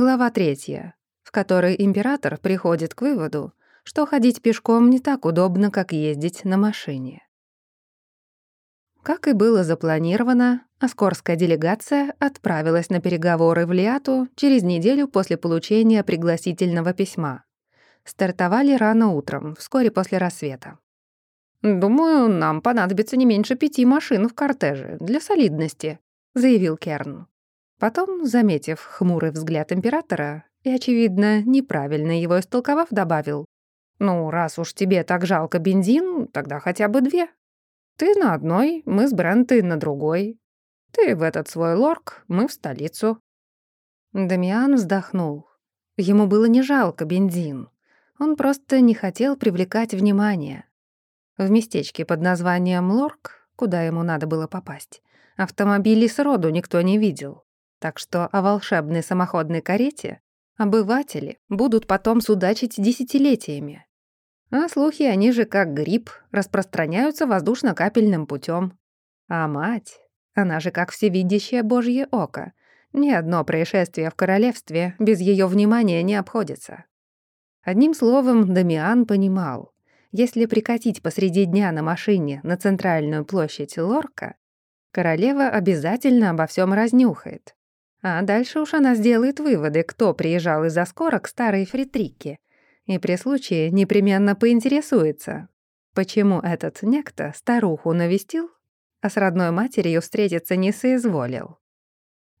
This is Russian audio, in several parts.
Глава третья, в которой император приходит к выводу, что ходить пешком не так удобно, как ездить на машине. Как и было запланировано, Оскорская делегация отправилась на переговоры в Лиату через неделю после получения пригласительного письма. Стартовали рано утром, вскоре после рассвета. «Думаю, нам понадобится не меньше пяти машин в кортеже для солидности», — заявил Керн. Потом, заметив хмурый взгляд императора и, очевидно, неправильно его истолковав, добавил. «Ну, раз уж тебе так жалко бензин, тогда хотя бы две. Ты на одной, мы с Брентой на другой. Ты в этот свой лорк, мы в столицу». Дамиан вздохнул. Ему было не жалко бензин. Он просто не хотел привлекать внимание. В местечке под названием Лорк, куда ему надо было попасть, автомобилей сроду никто не видел. Так что о волшебной самоходной карете обыватели будут потом судачить десятилетиями. А слухи, они же как гриб, распространяются воздушно-капельным путем. А мать, она же как всевидящее божье око. Ни одно происшествие в королевстве без ее внимания не обходится. Одним словом, Дамиан понимал, если прикатить посреди дня на машине на центральную площадь Лорка, королева обязательно обо всем разнюхает. А дальше уж она сделает выводы, кто приезжал из-за скора к старой фритрике, и при случае непременно поинтересуется, почему этот некто старуху навестил, а с родной матерью встретиться не соизволил.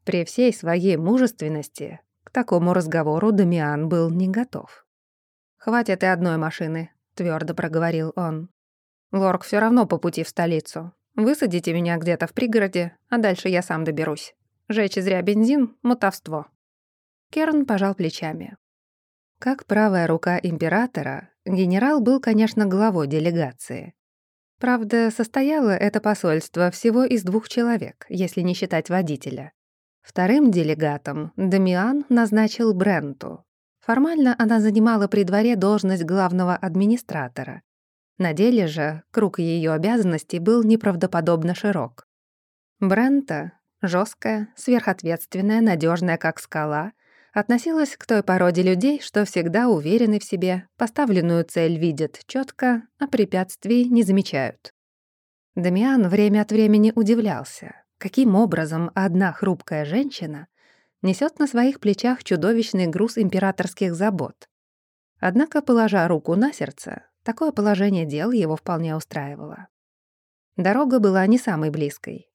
При всей своей мужественности к такому разговору Дамиан был не готов. «Хватит и одной машины», — твердо проговорил он. «Лорк все равно по пути в столицу. Высадите меня где-то в пригороде, а дальше я сам доберусь». Жечь зря бензин — мутовство. Керн пожал плечами. Как правая рука императора, генерал был, конечно, главой делегации. Правда, состояло это посольство всего из двух человек, если не считать водителя. Вторым делегатом Дамиан назначил Бренту. Формально она занимала при дворе должность главного администратора. На деле же круг ее обязанностей был неправдоподобно широк. Брента Жесткая, сверхответственная, надежная как скала, относилась к той породе людей, что всегда уверены в себе, поставленную цель видят четко, а препятствий не замечают. Дамиан время от времени удивлялся, каким образом одна хрупкая женщина несет на своих плечах чудовищный груз императорских забот. Однако, положа руку на сердце, такое положение дел его вполне устраивало. Дорога была не самой близкой.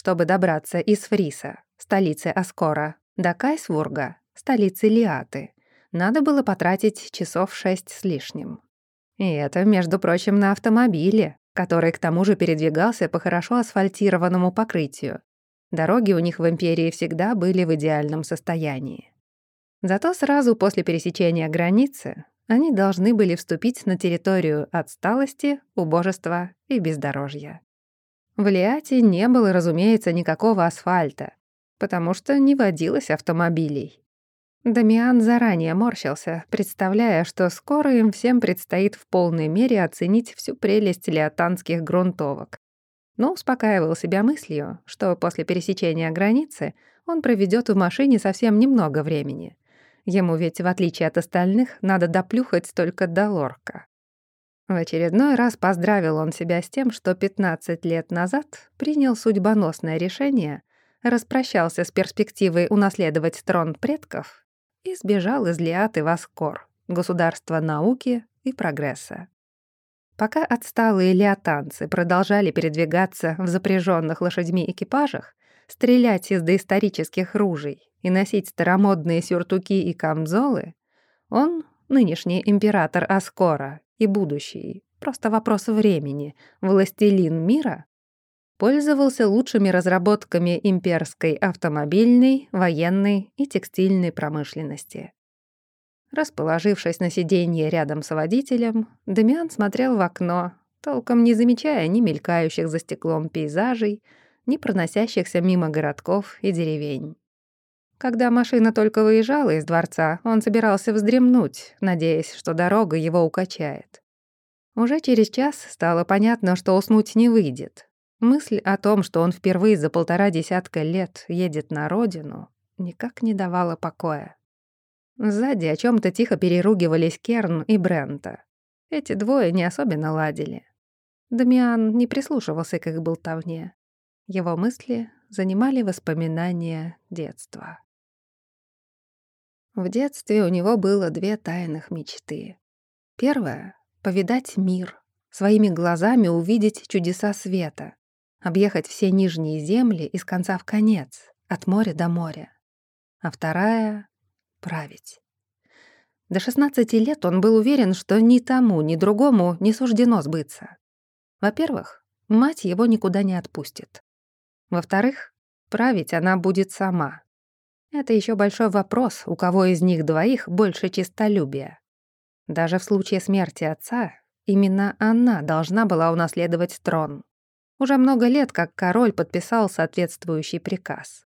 Чтобы добраться из Фриса, столицы Аскора, до Кайсвурга, столицы Лиаты, надо было потратить часов шесть с лишним. И это, между прочим, на автомобиле, который к тому же передвигался по хорошо асфальтированному покрытию. Дороги у них в Империи всегда были в идеальном состоянии. Зато сразу после пересечения границы они должны были вступить на территорию отсталости, убожества и бездорожья. В Лиате не было, разумеется, никакого асфальта, потому что не водилось автомобилей. Дамиан заранее морщился, представляя, что скоро им всем предстоит в полной мере оценить всю прелесть лиатанских грунтовок. Но успокаивал себя мыслью, что после пересечения границы он проведет в машине совсем немного времени. Ему ведь, в отличие от остальных, надо доплюхать только до лорка. В очередной раз поздравил он себя с тем, что 15 лет назад принял судьбоносное решение, распрощался с перспективой унаследовать трон предков и сбежал из Лиаты в Аскор, государство науки и прогресса. Пока отсталые лиатанцы продолжали передвигаться в запряженных лошадьми экипажах, стрелять из доисторических ружей и носить старомодные сюртуки и камзолы, он, нынешний император Аскора и будущий, просто вопрос времени, властелин мира, пользовался лучшими разработками имперской автомобильной, военной и текстильной промышленности. Расположившись на сиденье рядом с водителем, Демиан смотрел в окно, толком не замечая ни мелькающих за стеклом пейзажей, ни проносящихся мимо городков и деревень. Когда машина только выезжала из дворца, он собирался вздремнуть, надеясь, что дорога его укачает. Уже через час стало понятно, что уснуть не выйдет. Мысль о том, что он впервые за полтора десятка лет едет на родину, никак не давала покоя. Сзади о чем то тихо переругивались Керн и Брента. Эти двое не особенно ладили. Дамиан не прислушивался к их болтовне. Его мысли занимали воспоминания детства. В детстве у него было две тайных мечты. Первая — повидать мир, своими глазами увидеть чудеса света, объехать все нижние земли из конца в конец, от моря до моря. А вторая — править. До 16 лет он был уверен, что ни тому, ни другому не суждено сбыться. Во-первых, мать его никуда не отпустит. Во-вторых, править она будет сама. Это еще большой вопрос, у кого из них двоих больше честолюбия. Даже в случае смерти отца, именно она должна была унаследовать трон. Уже много лет как король подписал соответствующий приказ.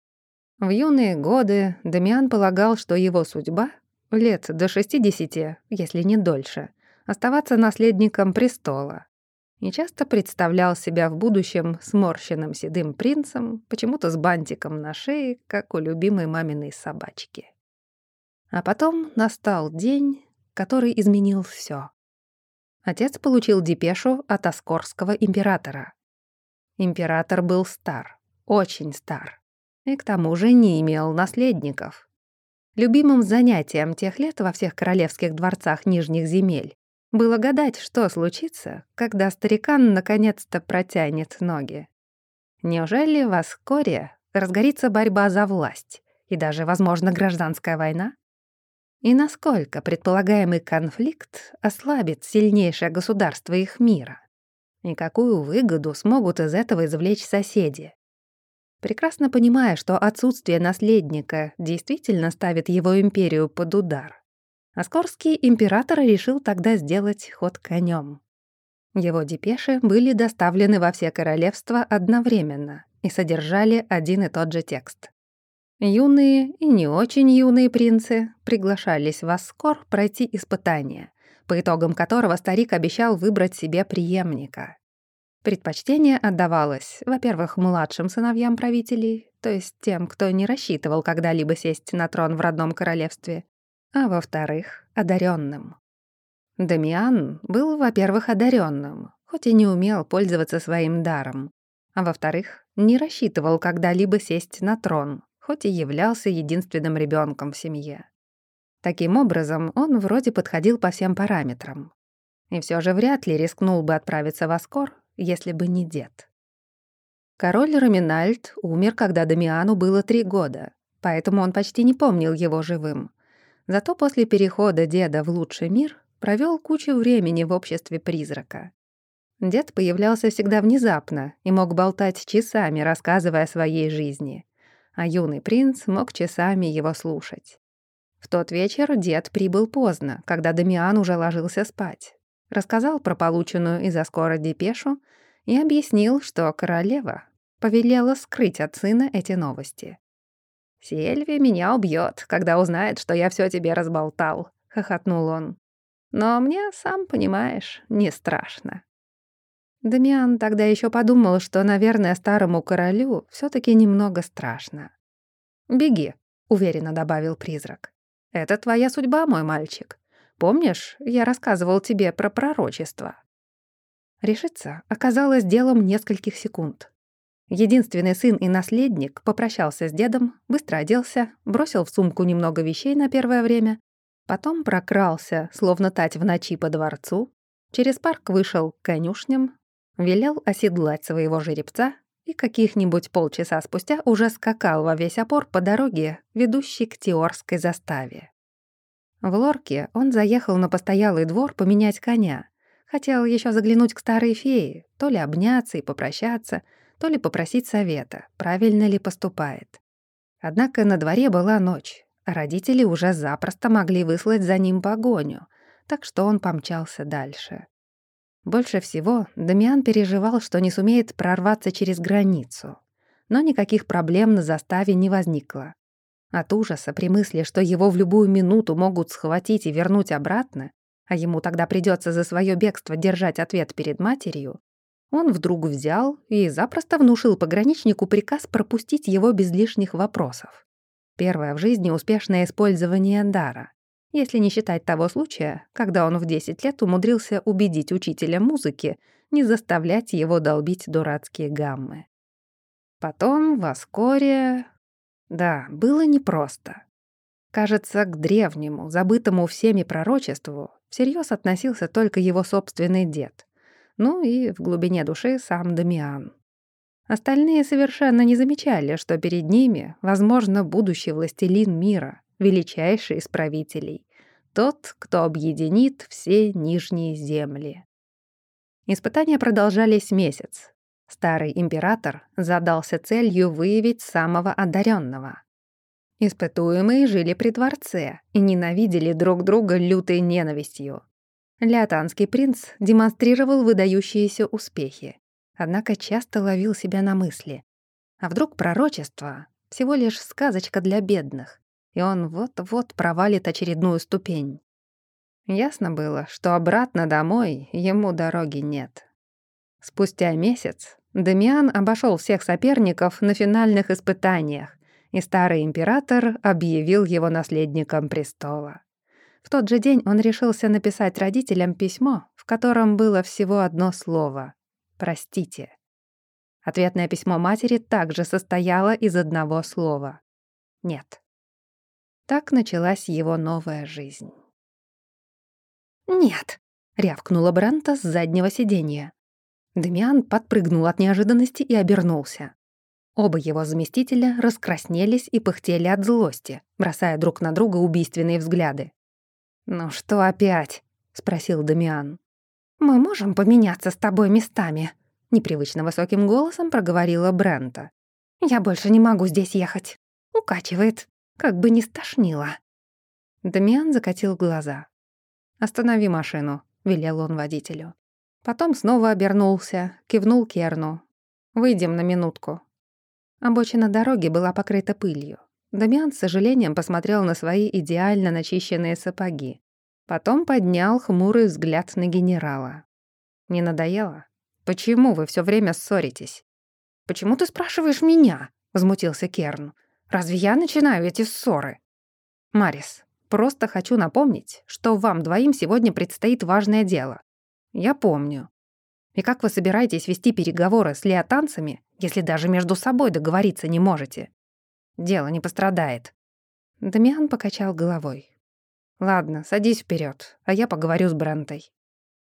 В юные годы Дамиан полагал, что его судьба — лет до 60, если не дольше, оставаться наследником престола. И часто представлял себя в будущем сморщенным седым принцем, почему-то с бантиком на шее, как у любимой маминой собачки. А потом настал день, который изменил все. Отец получил депешу от Аскорского императора. Император был стар, очень стар и к тому же не имел наследников. Любимым занятием тех лет во всех королевских дворцах Нижних земель было гадать, что случится, когда старикан наконец-то протянет ноги. Неужели в Аскоре разгорится борьба за власть и даже, возможно, гражданская война? И насколько предполагаемый конфликт ослабит сильнейшее государство их мира? И какую выгоду смогут из этого извлечь соседи? прекрасно понимая, что отсутствие наследника действительно ставит его империю под удар. Оскорский император решил тогда сделать ход конем. Его депеши были доставлены во все королевства одновременно и содержали один и тот же текст. Юные и не очень юные принцы приглашались в Аскор пройти испытание, по итогам которого старик обещал выбрать себе преемника. Предпочтение отдавалось, во-первых, младшим сыновьям правителей, то есть тем, кто не рассчитывал когда-либо сесть на трон в родном королевстве, а во-вторых, одаренным. Дамиан был, во-первых, одаренным, хоть и не умел пользоваться своим даром, а во-вторых, не рассчитывал когда-либо сесть на трон, хоть и являлся единственным ребенком в семье. Таким образом, он вроде подходил по всем параметрам. И все же вряд ли рискнул бы отправиться в Аскор, если бы не дед. Король Раминальд умер, когда Дамиану было три года, поэтому он почти не помнил его живым. Зато после перехода деда в лучший мир провел кучу времени в обществе призрака. Дед появлялся всегда внезапно и мог болтать часами, рассказывая о своей жизни, а юный принц мог часами его слушать. В тот вечер дед прибыл поздно, когда Дамиан уже ложился спать рассказал про полученную из Аскора депешу и объяснил, что королева повелела скрыть от сына эти новости. «Сельви меня убьет, когда узнает, что я все тебе разболтал», — хохотнул он. «Но мне, сам понимаешь, не страшно». Дамиан тогда еще подумал, что, наверное, старому королю все таки немного страшно. «Беги», — уверенно добавил призрак. «Это твоя судьба, мой мальчик. Помнишь, я рассказывал тебе про пророчество?» Решиться оказалось делом нескольких секунд. Единственный сын и наследник попрощался с дедом, быстро оделся, бросил в сумку немного вещей на первое время, потом прокрался, словно тать в ночи по дворцу, через парк вышел к конюшням, велел оседлать своего жеребца и каких-нибудь полчаса спустя уже скакал во весь опор по дороге, ведущей к Теорской заставе. В Лорке он заехал на постоялый двор поменять коня. Хотел еще заглянуть к старой фее, то ли обняться и попрощаться, то ли попросить совета, правильно ли поступает. Однако на дворе была ночь, а родители уже запросто могли выслать за ним погоню, так что он помчался дальше. Больше всего Дамиан переживал, что не сумеет прорваться через границу. Но никаких проблем на заставе не возникло. От ужаса при мысли, что его в любую минуту могут схватить и вернуть обратно, а ему тогда придется за свое бегство держать ответ перед матерью, он вдруг взял и запросто внушил пограничнику приказ пропустить его без лишних вопросов. Первое в жизни успешное использование дара. если не считать того случая, когда он в 10 лет умудрился убедить учителя музыки не заставлять его долбить дурацкие гаммы. Потом в Аскоре... Да, было непросто. Кажется, к древнему, забытому всеми пророчеству всерьез относился только его собственный дед. Ну и в глубине души сам Дамиан. Остальные совершенно не замечали, что перед ними, возможно, будущий властелин мира, величайший из правителей, тот, кто объединит все нижние земли. Испытания продолжались месяц. Старый император задался целью выявить самого одаренного. Испытуемые жили при дворце и ненавидели друг друга лютой ненавистью. Леотанский принц демонстрировал выдающиеся успехи, однако часто ловил себя на мысли. А вдруг пророчество — всего лишь сказочка для бедных, и он вот-вот провалит очередную ступень. Ясно было, что обратно домой ему дороги нет. Спустя месяц Дамиан обошел всех соперников на финальных испытаниях, и старый император объявил его наследником престола. В тот же день он решился написать родителям письмо, в котором было всего одно слово «Простите». Ответное письмо матери также состояло из одного слова «Нет». Так началась его новая жизнь. «Нет!» — рявкнула Бранта с заднего сиденья. Демиан подпрыгнул от неожиданности и обернулся. Оба его заместителя раскраснелись и пыхтели от злости, бросая друг на друга убийственные взгляды. «Ну что опять?» — спросил Дамиан. «Мы можем поменяться с тобой местами?» — непривычно высоким голосом проговорила Брента. «Я больше не могу здесь ехать. Укачивает как бы не стошнило. Дамиан закатил глаза. «Останови машину», — велел он водителю. Потом снова обернулся, кивнул Керну. «Выйдем на минутку». Обочина дороги была покрыта пылью. Дамиан с сожалением посмотрел на свои идеально начищенные сапоги. Потом поднял хмурый взгляд на генерала. «Не надоело? Почему вы все время ссоритесь?» «Почему ты спрашиваешь меня?» — возмутился Керн. Разве я начинаю эти ссоры? Марис, просто хочу напомнить, что вам двоим сегодня предстоит важное дело. Я помню. И как вы собираетесь вести переговоры с леотанцами, если даже между собой договориться не можете? Дело не пострадает. Дамиан покачал головой. «Ладно, садись вперед, а я поговорю с Брентой».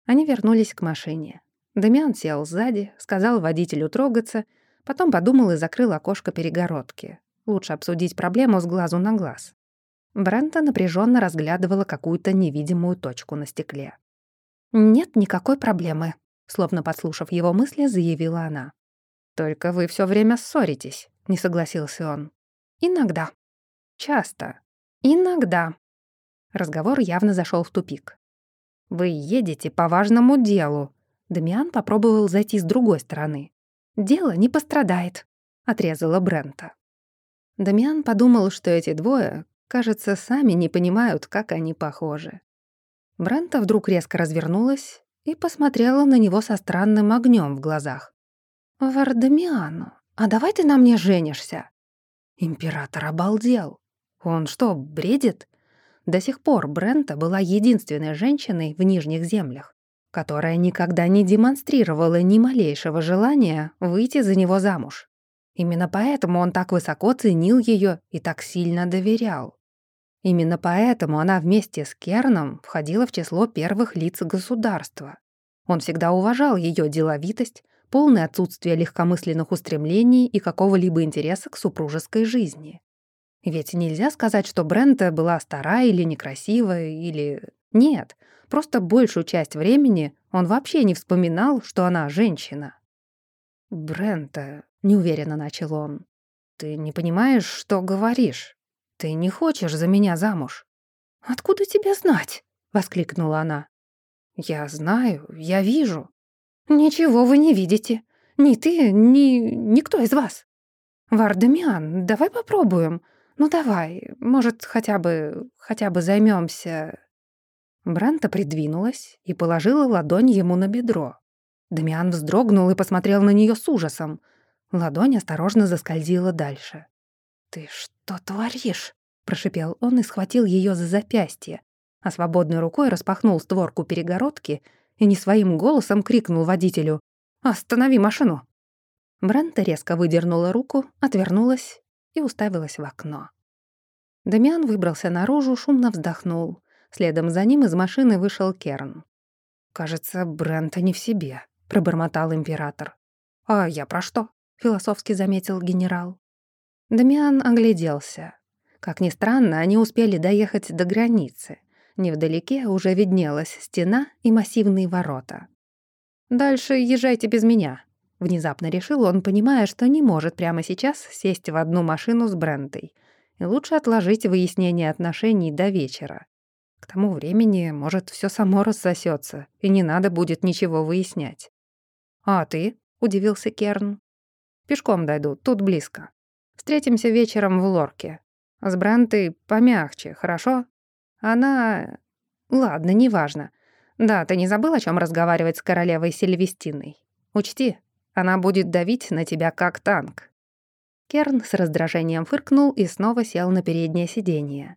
Они вернулись к машине. Дамиан сел сзади, сказал водителю трогаться, потом подумал и закрыл окошко перегородки. Лучше обсудить проблему с глазу на глаз. Брента напряженно разглядывала какую-то невидимую точку на стекле. «Нет никакой проблемы», — словно подслушав его мысли, заявила она. «Только вы все время ссоритесь», — не согласился он. «Иногда». «Часто». «Иногда». Разговор явно зашел в тупик. «Вы едете по важному делу». Дамиан попробовал зайти с другой стороны. «Дело не пострадает», — отрезала Брента. Дамиан подумал, что эти двое, кажется, сами не понимают, как они похожи. Бранта вдруг резко развернулась и посмотрела на него со странным огнем в глазах. «Вардамиану, а давай ты на мне женишься?» Император обалдел. Он что, бредит? До сих пор Брента была единственной женщиной в Нижних землях, которая никогда не демонстрировала ни малейшего желания выйти за него замуж. Именно поэтому он так высоко ценил ее и так сильно доверял. Именно поэтому она вместе с Керном входила в число первых лиц государства. Он всегда уважал ее деловитость, полное отсутствие легкомысленных устремлений и какого-либо интереса к супружеской жизни. Ведь нельзя сказать, что Брента была старая или некрасивая, или... Нет, просто большую часть времени он вообще не вспоминал, что она женщина. «Брента, неуверенно начал он. Ты не понимаешь, что говоришь? Ты не хочешь за меня замуж? Откуда тебе знать? воскликнула она. Я знаю, я вижу. Ничего вы не видите. Ни ты, ни никто из вас. Вардамиан, давай попробуем. Ну давай, может, хотя бы хотя бы займемся. Бранта придвинулась и положила ладонь ему на бедро. Дамиан вздрогнул и посмотрел на нее с ужасом. Ладонь осторожно заскользила дальше. «Ты что творишь?» — прошипел он и схватил ее за запястье, а свободной рукой распахнул створку перегородки и не своим голосом крикнул водителю «Останови машину!». Брента резко выдернула руку, отвернулась и уставилась в окно. Дамиан выбрался наружу, шумно вздохнул. Следом за ним из машины вышел Керн. «Кажется, Брента не в себе», — пробормотал император. «А я про что?» — философски заметил генерал. Дамиан огляделся. Как ни странно, они успели доехать до границы. Невдалеке уже виднелась стена и массивные ворота. «Дальше езжайте без меня», — внезапно решил он, понимая, что не может прямо сейчас сесть в одну машину с Брентой. И лучше отложить выяснение отношений до вечера. К тому времени, может, все само рассосется, и не надо будет ничего выяснять. «А ты?» — удивился Керн. «Пешком дойду, тут близко. Встретимся вечером в лорке. С Брантой помягче, хорошо? Она... Ладно, неважно. Да, ты не забыл, о чем разговаривать с королевой Сильвестиной? Учти, она будет давить на тебя как танк». Керн с раздражением фыркнул и снова сел на переднее сиденье.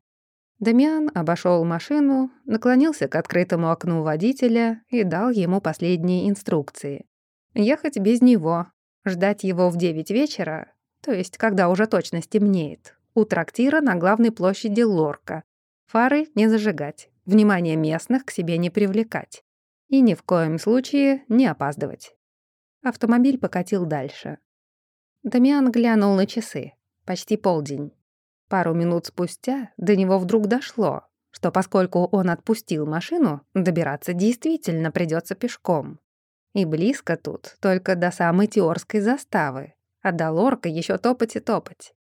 Дамиан обошел машину, наклонился к открытому окну водителя и дал ему последние инструкции. Ехать без него, ждать его в девять вечера, то есть когда уже точно стемнеет, у трактира на главной площади Лорка. Фары не зажигать, внимание местных к себе не привлекать. И ни в коем случае не опаздывать. Автомобиль покатил дальше. Дамиан глянул на часы. Почти полдень. Пару минут спустя до него вдруг дошло, что поскольку он отпустил машину, добираться действительно придется пешком. И близко тут, только до самой Теорской заставы, а до Лорка еще топать и топать.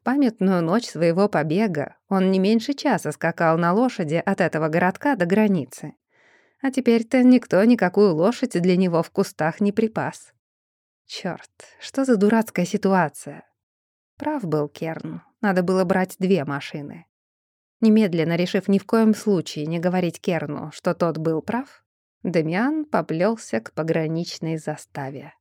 В памятную ночь своего побега он не меньше часа скакал на лошади от этого городка до границы. А теперь-то никто никакую лошадь для него в кустах не припас. Чёрт, что за дурацкая ситуация? Прав был Керн, надо было брать две машины. Немедленно решив ни в коем случае не говорить Керну, что тот был прав, Дамиан поплелся к пограничной заставе.